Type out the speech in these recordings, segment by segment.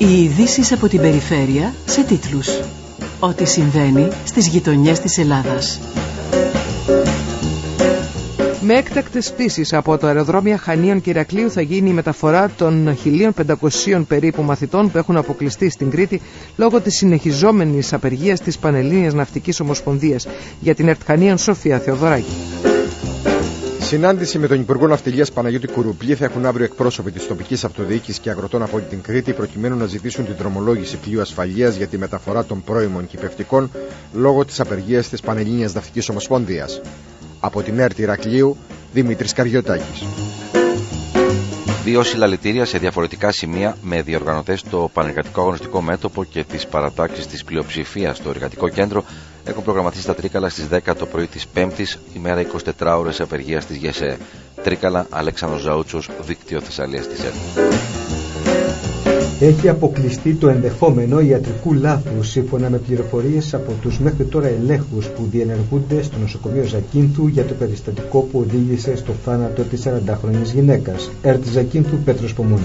Οι ειδήσεις από την περιφέρεια σε τίτλους. Ό,τι συμβαίνει στις γειτονιές της Ελλάδας. Με έκτακτες πτήσεις από τα αεροδρόμια Χανίων και Ηρακλείου θα γίνει η μεταφορά των 1.500 περίπου μαθητών που έχουν αποκλειστεί στην Κρήτη λόγω της συνεχιζόμενης απεργίας της Πανελλήνιας Ναυτικής Ομοσπονδίας. Για την Ερτχανίων Σοφία Θεοδωράκη. Συνάντηση με τον Υπουργό Ναυτιλίας Παναγιώτη Κουρουπλή θα έχουν αύριο εκπρόσωποι της τοπικής αυτοδιοίκησης και αγροτών από την Κρήτη προκειμένου να ζητήσουν την τρομολόγηση πλοίου ασφαλείας για τη μεταφορά των πρώιμων κυπευτικών λόγω της απεργίας της Πανελλήνιας Ναυτικής Ομοσπονδίας. Από την ΕΡΤ Ηρακλείου, Δημήτρης Καριωτάκης. Δύο συλλαλητήρια σε διαφορετικά σημεία με διοργανωτές στο Πανεργατικό Αγωνιστικό Μέτωπο και τις παρατάξεις της πλειοψηφίας στο Εργατικό Κέντρο έχουν προγραμματίσει τα Τρίκαλα στις 10 το πρωί της 5η, ημέρα 24 ώρε απεργίας της ΓΕΣΕ. Τρίκαλα, Αλέξανδρος Ζαούτσος, δίκτυο Θεσσαλίας της ΕΡΤ έχει αποκλειστεί το ενδεχόμενο ιατρικού λάθους σύμφωνα με πληροφορίες από τους μέχρι τώρα ελέγχους που διενεργούνται στο νοσοκομείο Ζακίνθου για το περιστατικό που οδήγησε στο θάνατο της 40χρονη γυναίκας. Ερτ Ζακίνθου Πέτρος Πομόνη.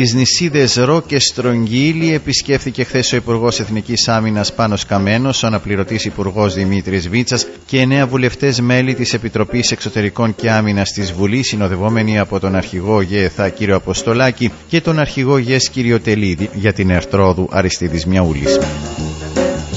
Τις νησίδες Ρο και Στρογγύλη επισκέφθηκε χθες ο Υπουργός Εθνικής Άμυνας Πάνος Καμένος, ο αναπληρωτής Υπουργός Δημήτρης Βίτσας και εννέα βουλευτές μέλη της Επιτροπής Εξωτερικών και Άμυνας της Βουλής, συνοδευόμενοι από τον αρχηγό ΓΕΘΑ κ. Αποστολάκη και τον αρχηγό ΓΕΣ κ. Τελίδη για την Ερτρόδου Αριστίδης Μιαούλης.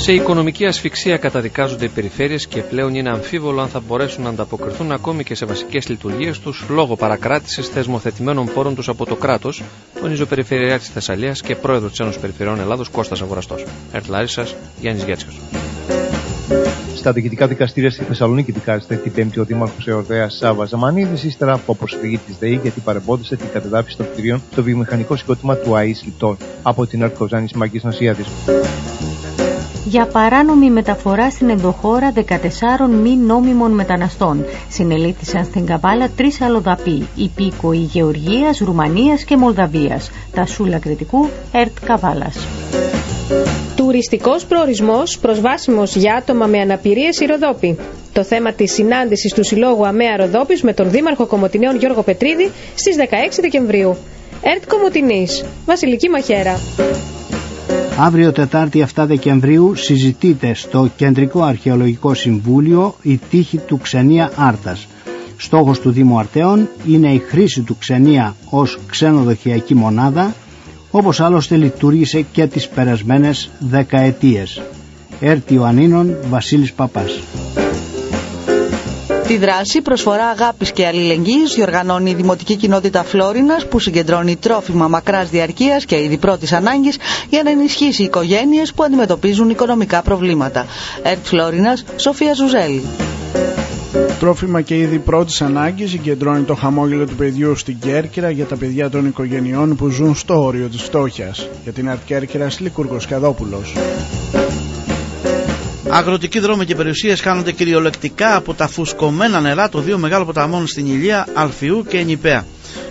Σε οικονομική ασφυξία καταδικάζονται οι περιφέρειες και πλέον είναι αμφίβολο αν θα μπορέσουν να ανταποκριθούν ακόμη και σε βασικές λειτουργίες τους λόγω παρακράτησης θεσμοθετημένων πόρων τους από το κράτος, τονίζει ο Περιφερειακή της Θεσσαλίας και πρόεδρος της Ένωσης Περιφερειών Ελλάδος Κώστας Αγοραστός. Ερτ Λάρισας, Γιάννης Γέτσιος. Στα διοικητικά δικαστήρια στη Θεσσαλονίκη δικάζεται την Πέμπτη ο Δήμαρχος Εορδέα Σάβα Ζαμανίδης, ύστερα από προσφυγή της ΔΕΗ γιατί παρεμπόδισε την κατεδάφιση των κτηρίων στο βιομηχανικό συγκρότημα του ΑΕΣ Λιτών. Από την Ερτ Κοζάνη Μαγκής Νοσιάδη για παράνομη μεταφορά στην ενδοχώρα 14 μη νόμιμων μεταναστών. Συνελήφθησαν στην Καβάλα τρεις αλλοδαποί, υπήκοοι Γεωργίας, Ρουμανίας και Μολδαβίας. Τα σούλα κριτικού ΕΡΤ Καβάλας. Τουριστικός προορισμός προσβάσιμος για άτομα με αναπηρίες η Ροδόπη. Το θέμα της συνάντησης του Συλλόγου ΑΜΕΑ Ροδόπης με τον Δήμαρχο Κομωτινέων Γιώργο Πετρίδη στις 16 Δεκεμβρίου. ΕΡΤ Κομωτινής, Βασιλική Μαχαίρα. Αύριο Τετάρτη 7 Δεκεμβρίου συζητείται στο Κεντρικό Αρχαιολογικό Συμβούλιο η τύχη του Ξενία Άρτας. Στόχος του Δήμου Αρτέων είναι η χρήση του Ξενία ως ξενοδοχειακή μονάδα όπως άλλωστε λειτουργήσε και τις περασμένες δεκαετίες. Έρτη Ιωαννίνων Βασίλης Παπάς. Τη δράση προσφορά αγάπης και αλληλεγγύης διοργανώνει η Δημοτική Κοινότητα Φλόρινας που συγκεντρώνει τρόφιμα μακράς διαρκείας και είδη πρώτης ανάγκης για να ενισχύσει οικογένειες που αντιμετωπίζουν οικονομικά προβλήματα. Ερτ Φλόρινας, Σοφία Ζουζέλη. Τρόφιμα και είδη πρώτης ανάγκης συγκεντρώνει το χαμόγελο του παιδιού στην Κέρκυρα για τα παιδιά των οικογενειών που ζουν στο όριο της φτώχειας. Για την Αρτ Κέρκυρας, Λίκουργο Καδόπουλος. Αγροτικοί δρόμοι και περιουσίες χάνονται κυριολεκτικά από τα φουσκωμένα νερά των δύο μεγάλων ποταμών στην Ηλία, Αλφιού και Ενιπέα.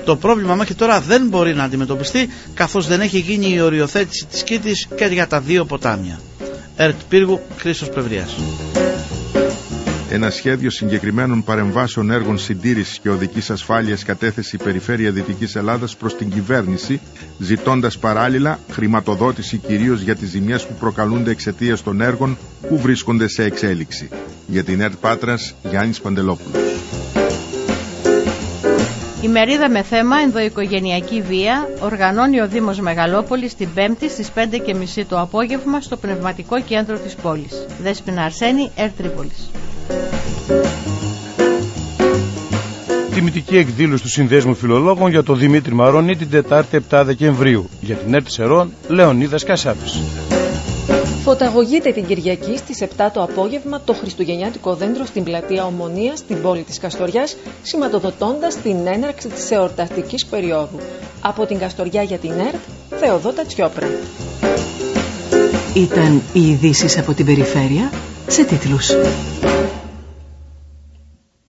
Το πρόβλημα μέχρι τώρα δεν μπορεί να αντιμετωπιστεί καθώς δεν έχει γίνει η οριοθέτηση της Κίτη και για τα δύο ποτάμια. Ερτ Πύργου, Χρήσο Πλευρίας ένα σχέδιο συγκεκριμένων παρεμβάσεων έργων συντήρησης και οδικής ασφάλειας κατέθεσε η Περιφέρεια Δυτικής Ελλάδας προς την κυβέρνηση, ζητώντας παράλληλα χρηματοδότηση κυρίως για τις ζημιές που προκαλούνται εξαιτίας των έργων που βρίσκονται σε εξέλιξη. Για την ΕΡΤ Πάτρας, Γιάννης Παντελόπουλος. Η μερίδα με θέμα ενδοοικογενειακή βία οργανώνει ο Δήμος Μεγαλόπολης την 5η στις 5.30 το απόγευμα στο πνευματικό κέντρο της πόλης. Δέσποινα Αρσένη, Ερ Τρίπολης. Τιμητική εκδήλωση του Συνδέσμου Φιλολόγων για τον Δημήτρη Μαρόνι την Τετάρτη 7 Δεκεμβρίου. Για την ΕΡΤ Σερών, Λεωνίδας Κασάπης. Φωταγωγείται την Κυριακή στις 7 το απόγευμα το Χριστουγεννιάτικο δέντρο στην πλατεία Ομονίας στην πόλη της Καστοριάς, σηματοδοτώντας την έναρξη της εορταστικής περίοδου. Από την Καστοριά για την ΕΡΤ, Θεοδότα Τσιόπρα. Ήταν οι ειδήσεις από την περιφέρεια σε τίτλους.